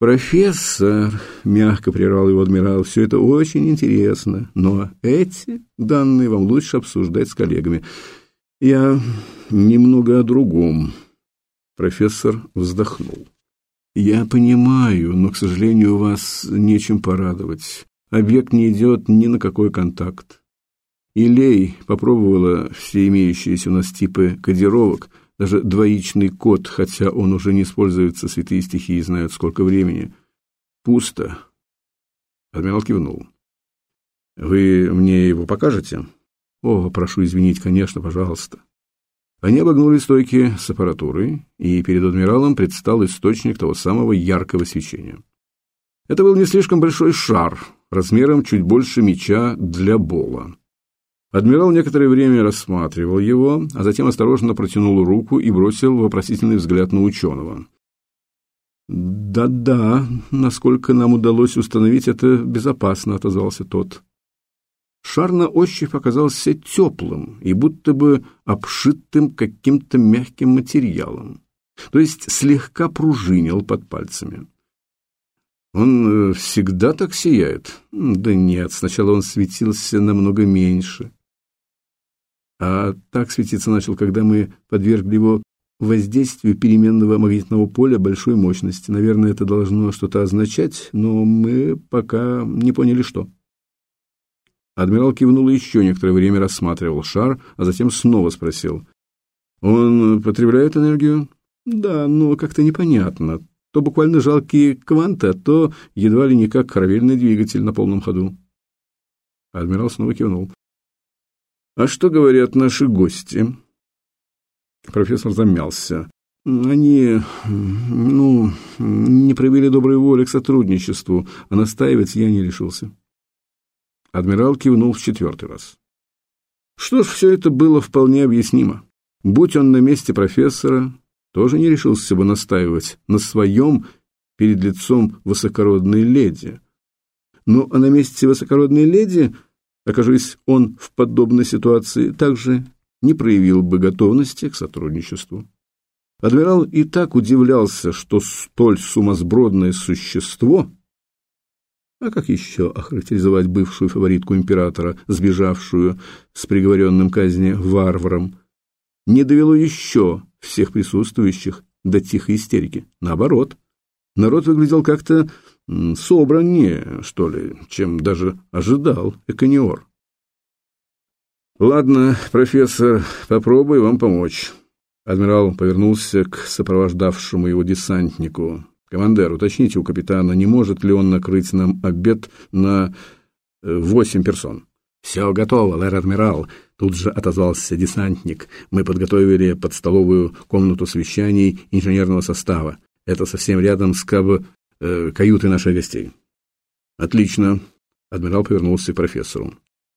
«Профессор», — мягко прервал его адмирал, — «все это очень интересно, но эти данные вам лучше обсуждать с коллегами. Я немного о другом». Профессор вздохнул. «Я понимаю, но, к сожалению, вас нечем порадовать. Объект не идет ни на какой контакт. Илей попробовала все имеющиеся у нас типы кодировок — даже двоичный код, хотя он уже не используется, святые стихии знают сколько времени. Пусто. Адмирал кивнул. Вы мне его покажете? О, прошу извинить, конечно, пожалуйста. Они обогнули стойки с аппаратурой, и перед адмиралом предстал источник того самого яркого свечения. Это был не слишком большой шар, размером чуть больше меча для бола. Адмирал некоторое время рассматривал его, а затем осторожно протянул руку и бросил вопросительный взгляд на ученого. «Да-да, насколько нам удалось установить это безопасно», — отозвался тот. Шар на ощупь оказался теплым и будто бы обшитым каким-то мягким материалом, то есть слегка пружинил под пальцами. «Он э, всегда так сияет?» «Да нет, сначала он светился намного меньше» а так светиться начал, когда мы подвергли его воздействию переменного магнитного поля большой мощности. Наверное, это должно что-то означать, но мы пока не поняли, что. Адмирал кивнул и еще некоторое время рассматривал шар, а затем снова спросил. «Он потребляет энергию?» «Да, но как-то непонятно. То буквально жалкие кванты, а то едва ли не как корабельный двигатель на полном ходу». Адмирал снова кивнул. А что говорят наши гости? Профессор замялся. Они, ну, не проявили доброй воли к сотрудничеству, а настаивать я не решился. Адмирал кивнул в четвертый раз. Что ж, все это было вполне объяснимо. Будь он на месте профессора, тоже не решился бы настаивать на своем перед лицом высокородной леди. Ну, а на месте высокородной леди Окажись он в подобной ситуации, также не проявил бы готовности к сотрудничеству. Адмирал и так удивлялся, что столь сумасбродное существо, а как еще охарактеризовать бывшую фаворитку императора, сбежавшую с приговоренным казни варваром, не довело еще всех присутствующих до тихой истерики. Наоборот, народ выглядел как-то собраннее, что ли, чем даже ожидал Экониор. «Ладно, профессор, попробую вам помочь». Адмирал повернулся к сопровождавшему его десантнику. «Командир, уточните у капитана, не может ли он накрыть нам обед на э, восемь персон?» «Все готово, лэр-адмирал», — тут же отозвался десантник. «Мы подготовили под столовую комнату совещаний инженерного состава. Это совсем рядом с каб э, каюты наших гостей. Отлично. Адмирал повернулся к профессору.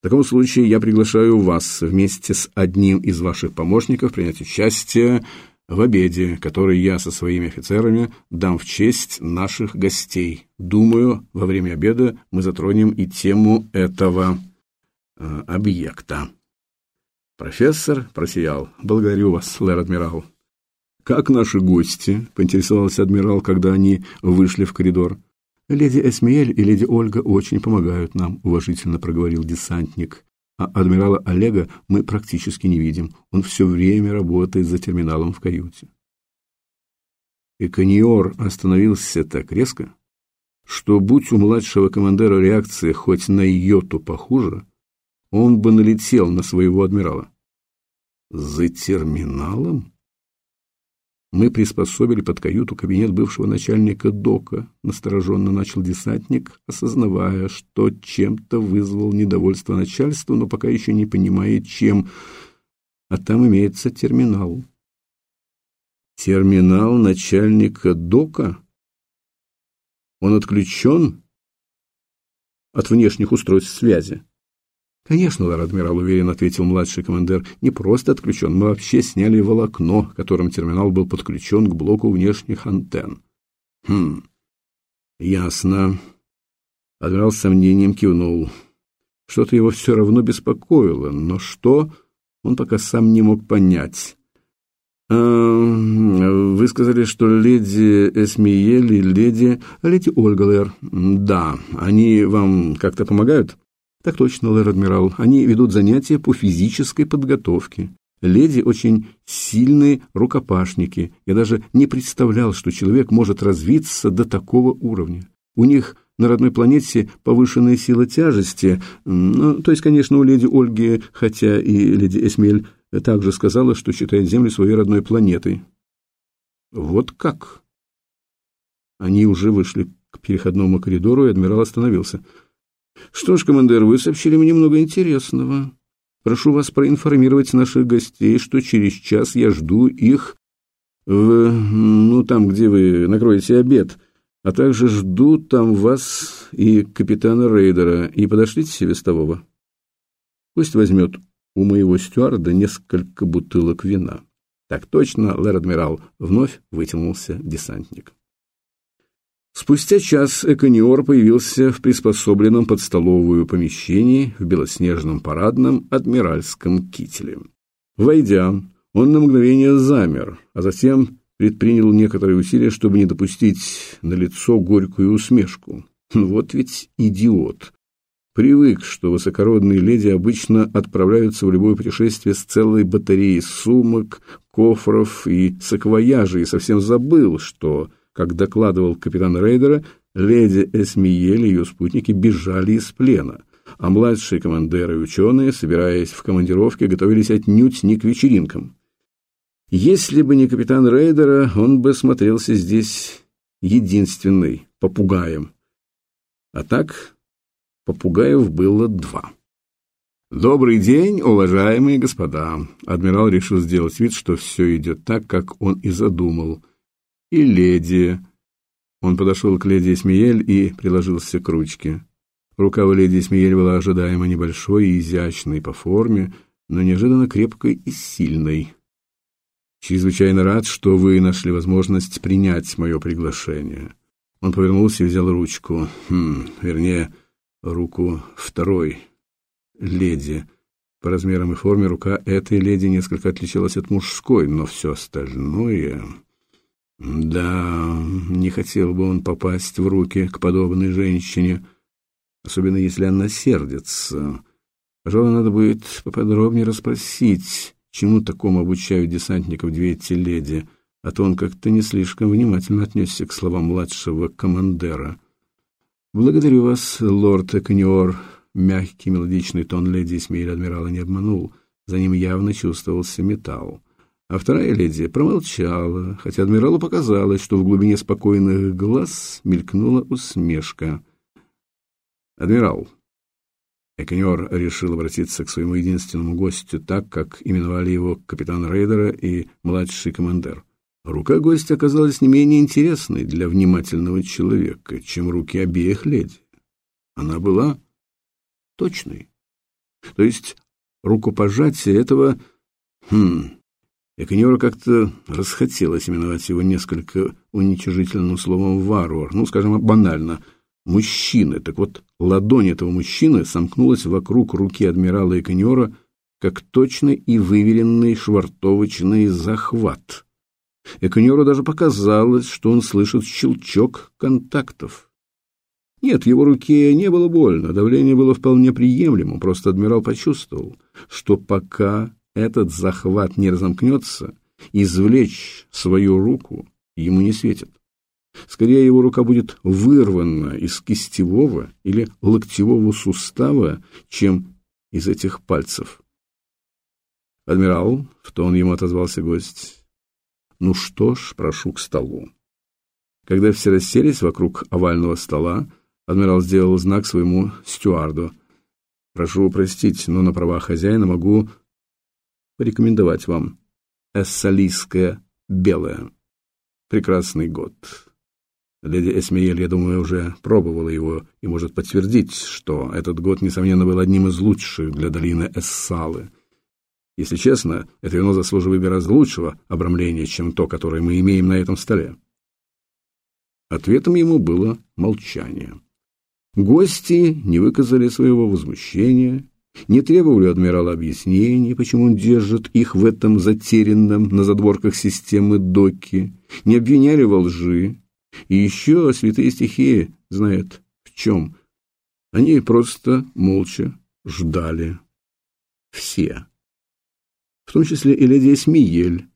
В таком случае я приглашаю вас вместе с одним из ваших помощников принять участие в обеде, который я со своими офицерами дам в честь наших гостей. Думаю, во время обеда мы затронем и тему этого э, объекта. Профессор просиял. Благодарю вас, лэр-адмирал. «Как наши гости?» – поинтересовался адмирал, когда они вышли в коридор. «Леди Эсмиэль и леди Ольга очень помогают нам», – уважительно проговорил десантник. «А адмирала Олега мы практически не видим. Он все время работает за терминалом в каюте». И Каньор остановился так резко, что, будь у младшего командира реакция хоть на йоту похуже, он бы налетел на своего адмирала. «За терминалом?» Мы приспособили под каюту кабинет бывшего начальника ДОКа, настороженно начал десантник, осознавая, что чем-то вызвал недовольство начальства, но пока еще не понимая, чем. А там имеется терминал. Терминал начальника ДОКа? Он отключен от внешних устройств связи. «Конечно, лорд-адмирал, уверенно ответил младший командир, не просто отключен, мы вообще сняли волокно, которым терминал был подключен к блоку внешних антенн». «Хм, ясно». Адмирал с сомнением кивнул. Что-то его все равно беспокоило, но что, он пока сам не мог понять. вы сказали, что леди Эсмиель и леди... Леди Ольга, Лэр. Да, они вам как-то помогают? Так точно, Лэр-адмирал. Они ведут занятия по физической подготовке. Леди очень сильные рукопашники. Я даже не представлял, что человек может развиться до такого уровня. У них на родной планете повышенная сила тяжести. Ну, то есть, конечно, у леди Ольги, хотя и леди Эсмель также сказала, что считает Землю своей родной планетой. Вот как? Они уже вышли к переходному коридору, и адмирал остановился. Что ж, командир, вы сообщили мне много интересного. Прошу вас проинформировать наших гостей, что через час я жду их в... ну, там, где вы накроете обед, а также жду там вас и капитана Рейдера, и подошлите себе вестового. Пусть возьмет у моего стюарда несколько бутылок вина. Так точно, лэр-адмирал, вновь вытянулся десантник. Спустя час Экониор появился в приспособленном под столовую помещении в белоснежном парадном адмиральском кителе. Войдя, он на мгновение замер, а затем предпринял некоторые усилия, чтобы не допустить на лицо горькую усмешку. Вот ведь идиот. Привык, что высокородные леди обычно отправляются в любое путешествие с целой батареей сумок, кофров и саквояжей, и совсем забыл, что как докладывал капитан Рейдера, леди Эсмиель и ее спутники бежали из плена, а младшие командиры и ученые, собираясь в командировке, готовились отнюдь не к вечеринкам. Если бы не капитан Рейдера, он бы смотрелся здесь единственным попугаем. А так попугаев было два. «Добрый день, уважаемые господа!» Адмирал решил сделать вид, что все идет так, как он и задумал – и леди». Он подошел к леди Эсмиель и приложился к ручке. Рука у леди Эсмиель была ожидаемо небольшой и изящной по форме, но неожиданно крепкой и сильной. «Чрезвычайно рад, что вы нашли возможность принять мое приглашение». Он повернулся и взял ручку, хм, вернее, руку второй леди. По размерам и форме рука этой леди несколько отличалась от мужской, но все остальное... Да, не хотел бы он попасть в руки к подобной женщине, особенно если она сердится. Пожалуй, надо будет поподробнее расспросить, чему такому обучают десантников две эти леди, а то он как-то не слишком внимательно отнесся к словам младшего командера. «Благодарю вас, лорд Экониор», — мягкий мелодичный тон леди Исмеиля адмирала не обманул, за ним явно чувствовался металл. А вторая леди промолчала, хотя адмиралу показалось, что в глубине спокойных глаз мелькнула усмешка. «Адмирал», Эконер решил обратиться к своему единственному гостю так, как именовали его капитан рейдера и младший командир. Рука гостя оказалась не менее интересной для внимательного человека, чем руки обеих леди. Она была точной. То есть рукопожатие этого... Хм, Эконьору как-то расхотелось именовать его несколько уничижительным словом «варвар», ну, скажем, банально, «мужчины». Так вот, ладонь этого мужчины сомкнулась вокруг руки адмирала Эконьора, как точный и выверенный швартовочный захват. Эконьору даже показалось, что он слышит щелчок контактов. Нет, его руке не было больно, давление было вполне приемлемо, просто адмирал почувствовал, что пока этот захват не разомкнется, извлечь свою руку ему не светит. Скорее, его рука будет вырвана из кистевого или локтевого сустава, чем из этих пальцев. «Адмирал», — в тон ему отозвался гость, — «ну что ж, прошу к столу». Когда все расселись вокруг овального стола, адмирал сделал знак своему стюарду. «Прошу простить, но на правах хозяина могу порекомендовать вам. Эссалийское белое. Прекрасный год. Леди Эсмиель, я думаю, уже пробовала его и может подтвердить, что этот год, несомненно, был одним из лучших для долины Эссалы. Если честно, это вино заслуживает гораздо лучшего обрамления, чем то, которое мы имеем на этом столе. Ответом ему было молчание. Гости не выказали своего возмущения не требовали адмирала объяснений, почему он держит их в этом затерянном на задворках системы доке, не обвиняли во лжи. И еще святые стихии знают в чем. Они просто молча ждали. Все. В том числе и леди Эсмиель,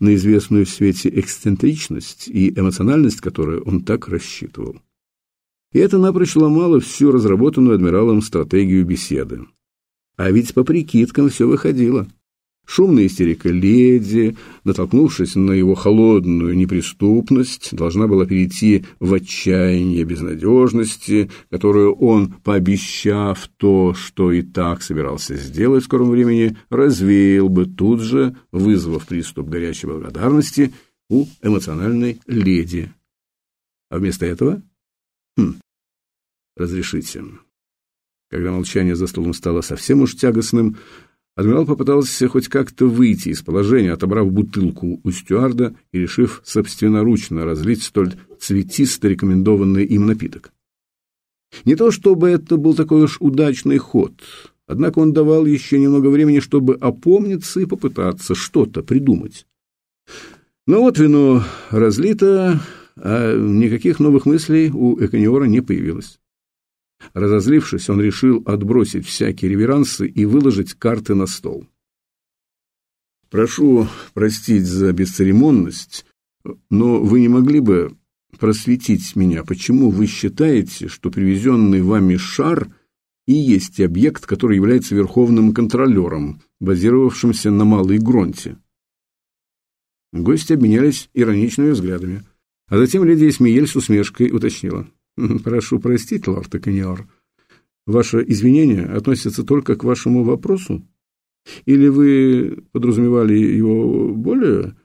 на известную в свете эксцентричность и эмоциональность, которую он так рассчитывал. И это напрочь ломало всю разработанную адмиралом стратегию беседы. А ведь по прикидкам все выходило. Шумная истерика леди, натолкнувшись на его холодную неприступность, должна была перейти в отчаяние безнадежности, которую он, пообещав то, что и так собирался сделать в скором времени, развеял бы тут же, вызвав приступ горячей благодарности у эмоциональной леди. А вместо этого? Хм, разрешите. Когда молчание за столом стало совсем уж тягостным, адмирал попытался хоть как-то выйти из положения, отобрав бутылку у стюарда и решив собственноручно разлить столь цветисто рекомендованный им напиток. Не то чтобы это был такой уж удачный ход, однако он давал еще немного времени, чтобы опомниться и попытаться что-то придумать. Но вот вино разлито, а никаких новых мыслей у Экониора не появилось. Разозлившись, он решил отбросить всякие реверансы и выложить карты на стол. «Прошу простить за бесцеремонность, но вы не могли бы просветить меня, почему вы считаете, что привезенный вами шар и есть объект, который является верховным контролером, базировавшимся на Малой Гронте?» Гости обменялись ироничными взглядами, а затем леди Эсмиель с усмешкой уточнила – Прошу простить, лорд Экониор. Ваше извинение относится только к вашему вопросу? Или вы подразумевали его более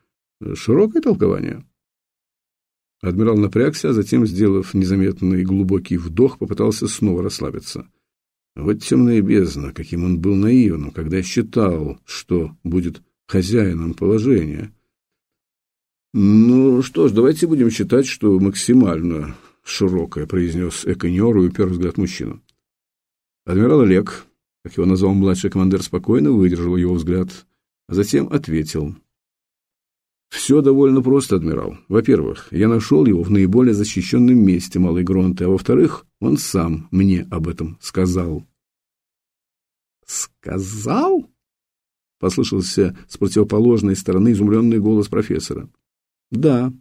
широкое толкование? Адмирал напрягся, а затем, сделав незаметный глубокий вдох, попытался снова расслабиться. Вот темная бездна, каким он был наивным, когда считал, что будет хозяином положения. Ну что ж, давайте будем считать, что максимально широкое, произнес Эконьор и упер взгляд мужчину. Адмирал Олег, как его назвал младший командир, спокойно выдержал его взгляд, а затем ответил. Все довольно просто, адмирал. Во-первых, я нашел его в наиболее защищенном месте Малой Гронты, а во-вторых, он сам мне об этом сказал. «Сказал?» — послышался с противоположной стороны изумленный голос профессора. «Да»,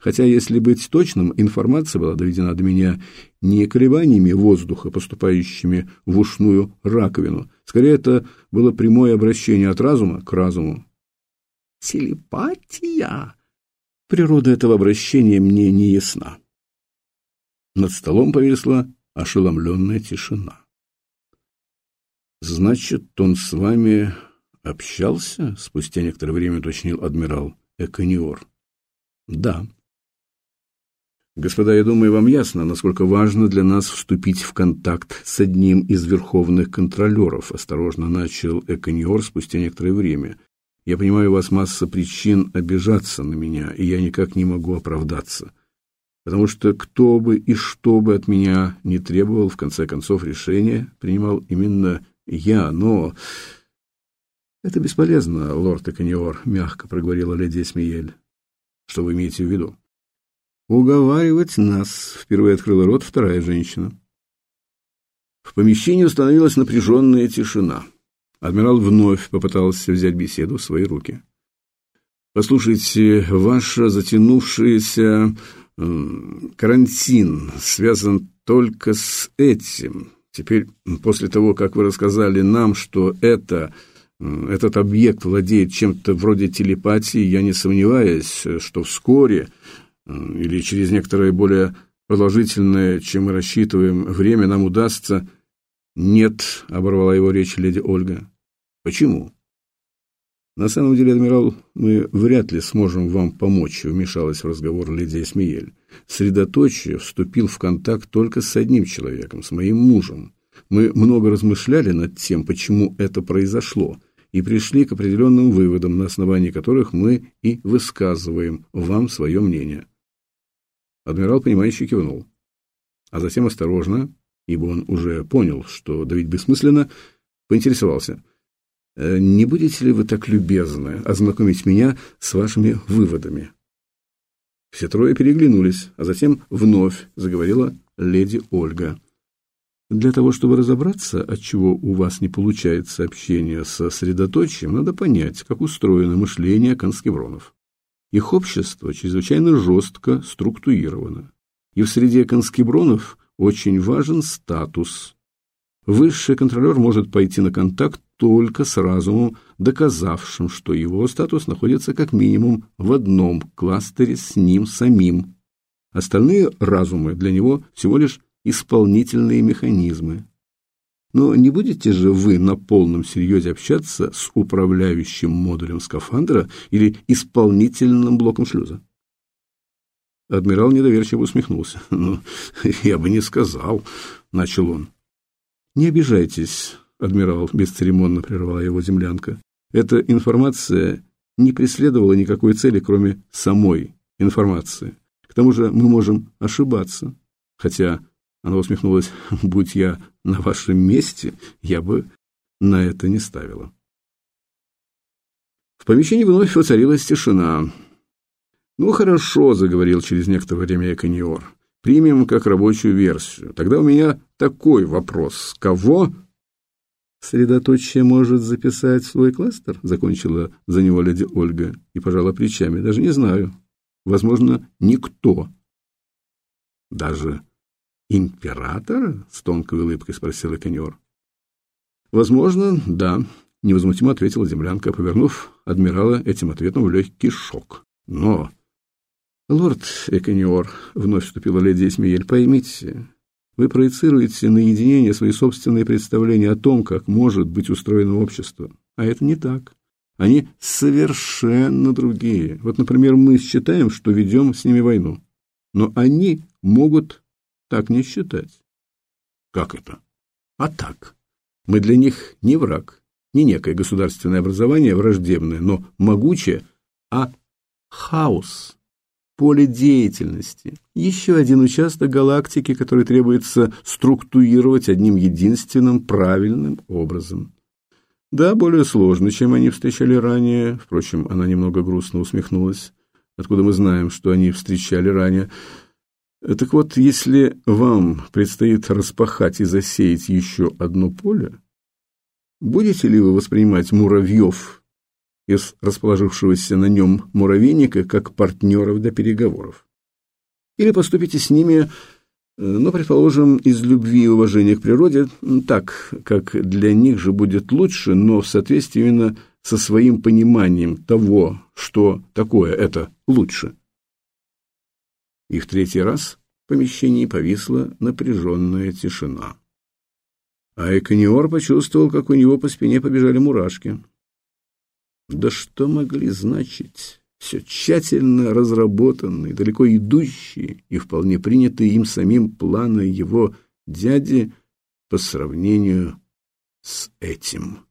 Хотя, если быть точным, информация была доведена до меня не колебаниями воздуха, поступающими в ушную раковину. Скорее, это было прямое обращение от разума к разуму. Телепатия? Природа этого обращения мне не ясна. Над столом повисла ошеломленная тишина. «Значит, он с вами общался?» — спустя некоторое время уточнил адмирал Экониор. «Да». Господа, я думаю, вам ясно, насколько важно для нас вступить в контакт с одним из верховных контролеров, осторожно начал Эконьор спустя некоторое время. Я понимаю, у вас масса причин обижаться на меня, и я никак не могу оправдаться. Потому что кто бы и что бы от меня не требовал, в конце концов, решение принимал именно я, но... Это бесполезно, лорд Эконьор, мягко проговорила леди Эсмиель. Что вы имеете в виду? Уговаривать нас, впервые открыла рот вторая женщина. В помещении установилась напряженная тишина. Адмирал вновь попытался взять беседу в свои руки. Послушайте, ваша затянувшаяся карантин связан только с этим. Теперь, после того, как вы рассказали нам, что это этот объект владеет чем-то вроде телепатии, я не сомневаюсь, что вскоре или через некоторое более продолжительное, чем мы рассчитываем, время нам удастся... Нет, оборвала его речь леди Ольга. Почему? На самом деле, адмирал, мы вряд ли сможем вам помочь, вмешалась в разговор леди Эсмиель. Средоточие вступил в контакт только с одним человеком, с моим мужем. Мы много размышляли над тем, почему это произошло, и пришли к определенным выводам, на основании которых мы и высказываем вам свое мнение. Адмирал, понимающе кивнул. А затем осторожно, ибо он уже понял, что давить бессмысленно, поинтересовался. «Э, «Не будете ли вы так любезны ознакомить меня с вашими выводами?» Все трое переглянулись, а затем вновь заговорила леди Ольга. Для того, чтобы разобраться, от чего у вас не получается общение со средоточием, надо понять, как устроено мышление конскебронов. Их общество чрезвычайно жестко структурировано, и в среде конскебронов очень важен статус. Высший контролер может пойти на контакт только с разумом, доказавшим, что его статус находится как минимум в одном кластере с ним самим. Остальные разумы для него всего лишь исполнительные механизмы. Но не будете же вы на полном серьезе общаться с управляющим модулем скафандра или исполнительным блоком шлюза? Адмирал недоверчиво усмехнулся. «Ну, я бы не сказал», — начал он. «Не обижайтесь, адмирал», — бесцеремонно прервала его землянка. «Эта информация не преследовала никакой цели, кроме самой информации. К тому же мы можем ошибаться. Хотя она усмехнулась. «Будь я на вашем месте, я бы на это не ставила». В помещении вновь воцарилась тишина. «Ну, хорошо», — заговорил через некоторое время Экониор. «Примем как рабочую версию. Тогда у меня такой вопрос. Кого...» «Средоточие может записать свой кластер?» — закончила за него леди Ольга и пожала плечами. «Даже не знаю. Возможно, никто». «Даже «Императора?» — с тонкой улыбкой спросил Эконер. «Возможно, да», — невозмутимо ответила землянка, повернув адмирала этим ответом в легкий шок. «Но...» «Лорд Эконер», — вновь вступила леди Эсмиель, — «поймите, вы проецируете на единение свои собственные представления о том, как может быть устроено общество. А это не так. Они совершенно другие. Вот, например, мы считаем, что ведем с ними войну. Но они могут так не считать. Как это? А так. Мы для них не враг, не некое государственное образование враждебное, но могучее, а хаос, поле деятельности. Еще один участок галактики, который требуется структурировать одним единственным правильным образом. Да, более сложно, чем они встречали ранее. Впрочем, она немного грустно усмехнулась. Откуда мы знаем, что они встречали ранее? Так вот, если вам предстоит распахать и засеять еще одно поле, будете ли вы воспринимать муравьев из расположившегося на нем муравейника как партнеров для переговоров? Или поступите с ними, э, ну, предположим, из любви и уважения к природе, так, как для них же будет лучше, но в соответствии именно со своим пониманием того, что такое это лучше? И в третий раз в помещении повисла напряженная тишина. А Экониор почувствовал, как у него по спине побежали мурашки. Да что могли значить все тщательно разработанные, далеко идущие и вполне принятые им самим планы его дяди по сравнению с этим?